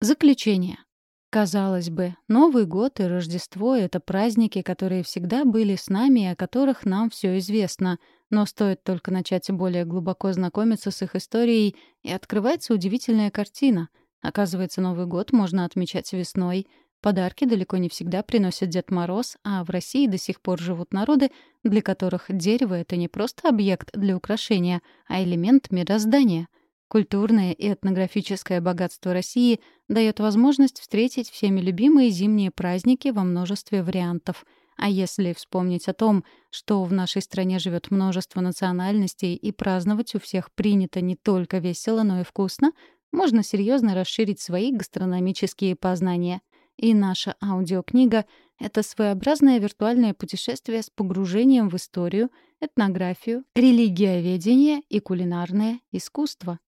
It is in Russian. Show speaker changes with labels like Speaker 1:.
Speaker 1: Заключение. Казалось бы, Новый год и Рождество — это праздники, которые всегда были с нами и о которых нам все известно. Но стоит только начать более глубоко знакомиться с их историей, и открывается удивительная картина. Оказывается, Новый год можно отмечать весной. Подарки далеко не всегда приносит Дед Мороз, а в России до сих пор живут народы, для которых дерево — это не просто объект для украшения, а элемент мироздания — Культурное и этнографическое богатство России дает возможность встретить всеми любимые зимние праздники во множестве вариантов. А если вспомнить о том, что в нашей стране живет множество национальностей и праздновать у всех принято не только весело, но и вкусно, можно серьезно расширить свои гастрономические познания. И наша аудиокнига — это своеобразное виртуальное путешествие с погружением в историю, этнографию, религиоведение и кулинарное искусство.